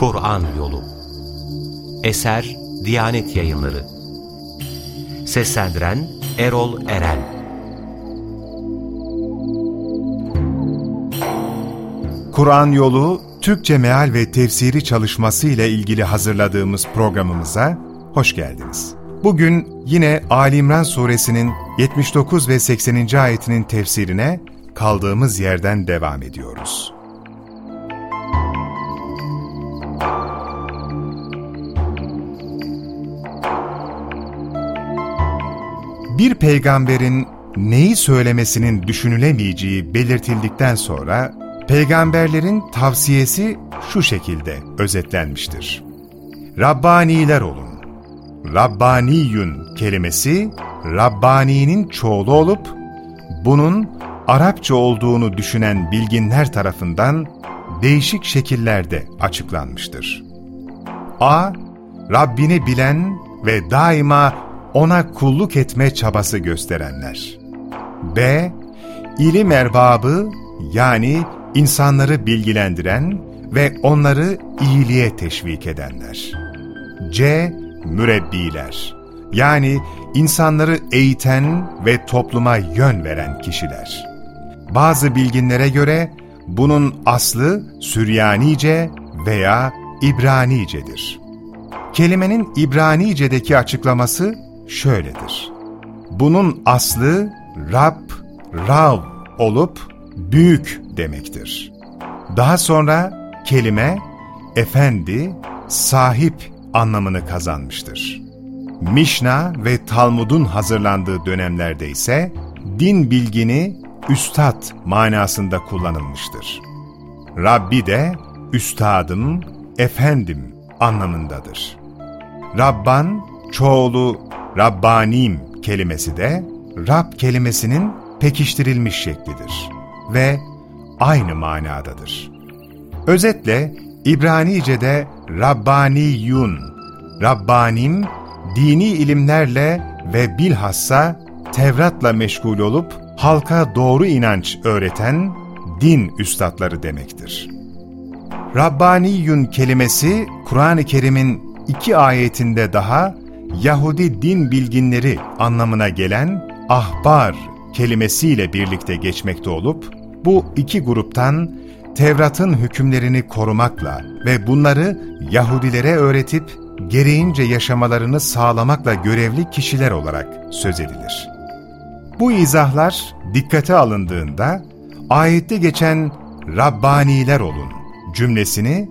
Kur'an Yolu Eser Diyanet Yayınları Seslendiren Erol Eren Kur'an Yolu Türkçe Meal ve Tefsiri çalışması ile ilgili hazırladığımız programımıza hoş geldiniz. Bugün yine Ali İmran suresinin 79 ve 80. ayetinin tefsirine kaldığımız yerden devam ediyoruz. Bir peygamberin neyi söylemesinin düşünülemeyeceği belirtildikten sonra, peygamberlerin tavsiyesi şu şekilde özetlenmiştir. Rabbaniler olun. Rabbaniyun kelimesi, Rabbani'nin çoğulu olup, bunun Arapça olduğunu düşünen bilginler tarafından değişik şekillerde açıklanmıştır. A. Rabbini bilen ve daima ona kulluk etme çabası gösterenler. B. İlim erbabı yani insanları bilgilendiren ve onları iyiliğe teşvik edenler. C. Mürebbiler yani insanları eğiten ve topluma yön veren kişiler. Bazı bilginlere göre bunun aslı Süryanice veya İbranicedir. Kelimenin İbranice'deki açıklaması şöyledir. Bunun aslı Rab, Rav olup büyük demektir. Daha sonra kelime efendi, sahip anlamını kazanmıştır. Mişna ve Talmud'un hazırlandığı dönemlerde ise din bilgini üstad manasında kullanılmıştır. Rabbi de üstadım, efendim anlamındadır. Rabban, çoğulu Rabbanim kelimesi de Rab kelimesinin pekiştirilmiş şeklidir ve aynı manadadır. Özetle İbranice'de Rabbaniyun, Rabbanim, dini ilimlerle ve bilhassa Tevrat'la meşgul olup halka doğru inanç öğreten din üstadları demektir. Rabbaniyun kelimesi Kur'an-ı Kerim'in iki ayetinde daha Yahudi din bilginleri anlamına gelen ahbar kelimesiyle birlikte geçmekte olup, bu iki gruptan Tevrat'ın hükümlerini korumakla ve bunları Yahudilere öğretip gereğince yaşamalarını sağlamakla görevli kişiler olarak söz edilir. Bu izahlar dikkate alındığında ayette geçen Rabbaniler olun cümlesini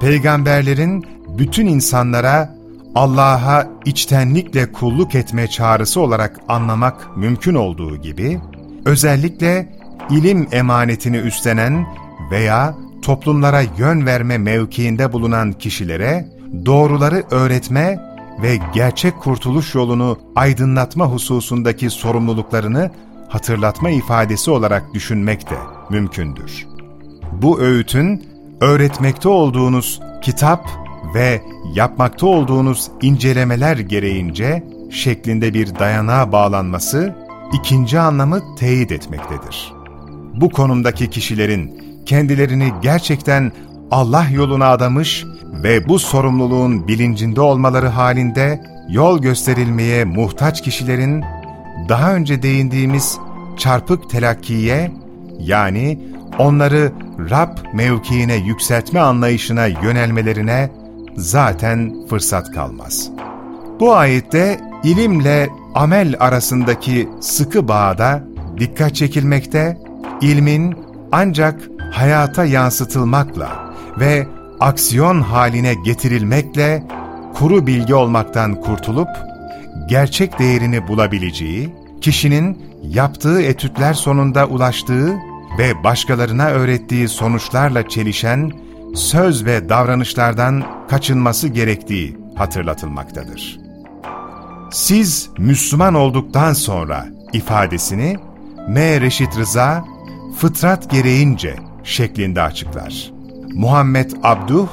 peygamberlerin bütün insanlara Allah'a içtenlikle kulluk etme çağrısı olarak anlamak mümkün olduğu gibi, özellikle ilim emanetini üstlenen veya toplumlara yön verme mevkiinde bulunan kişilere doğruları öğretme ve gerçek kurtuluş yolunu aydınlatma hususundaki sorumluluklarını hatırlatma ifadesi olarak düşünmek de mümkündür. Bu öğütün öğretmekte olduğunuz kitap ve yapmakta olduğunuz incelemeler gereğince şeklinde bir dayanağa bağlanması ikinci anlamı teyit etmektedir. Bu konumdaki kişilerin kendilerini gerçekten Allah yoluna adamış ve bu sorumluluğun bilincinde olmaları halinde yol gösterilmeye muhtaç kişilerin daha önce değindiğimiz çarpık telakkiye yani onları Rab mevkiine yükseltme anlayışına yönelmelerine zaten fırsat kalmaz. Bu ayette ilimle amel arasındaki sıkı bağda dikkat çekilmekte, ilmin ancak hayata yansıtılmakla ve aksiyon haline getirilmekle kuru bilgi olmaktan kurtulup, gerçek değerini bulabileceği, kişinin yaptığı etütler sonunda ulaştığı ve başkalarına öğrettiği sonuçlarla çelişen söz ve davranışlardan kaçınması gerektiği hatırlatılmaktadır. Siz Müslüman olduktan sonra ifadesini M. Reşit Rıza, fıtrat gereğince şeklinde açıklar. Muhammed Abduh,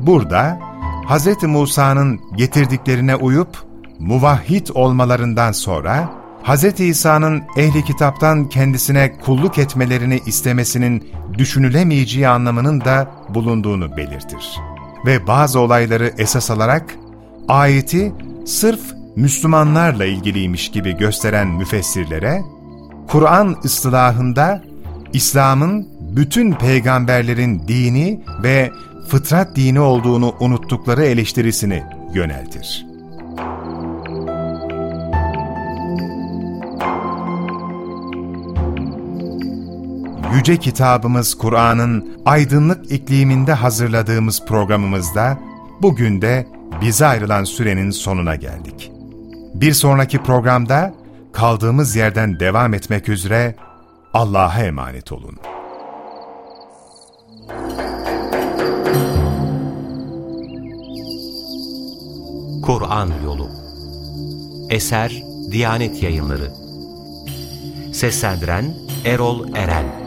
burada Hz. Musa'nın getirdiklerine uyup muvahhid olmalarından sonra Hz. İsa'nın ehli kitaptan kendisine kulluk etmelerini istemesinin düşünülemeyeceği anlamının da bulunduğunu belirtir. ve bazı olayları esas alarak ayeti sırf Müslümanlarla ilgiliymiş gibi gösteren müfessirlere, Kur'an ıstılahında İslam'ın bütün peygamberlerin dini ve fıtrat dini olduğunu unuttukları eleştirisini yöneltir. Yüce kitabımız Kur'an'ın aydınlık ikliminde hazırladığımız programımızda bugün de bize ayrılan sürenin sonuna geldik. Bir sonraki programda kaldığımız yerden devam etmek üzere Allah'a emanet olun. Kur'an Yolu Eser Diyanet Yayınları Seslendiren Erol Eren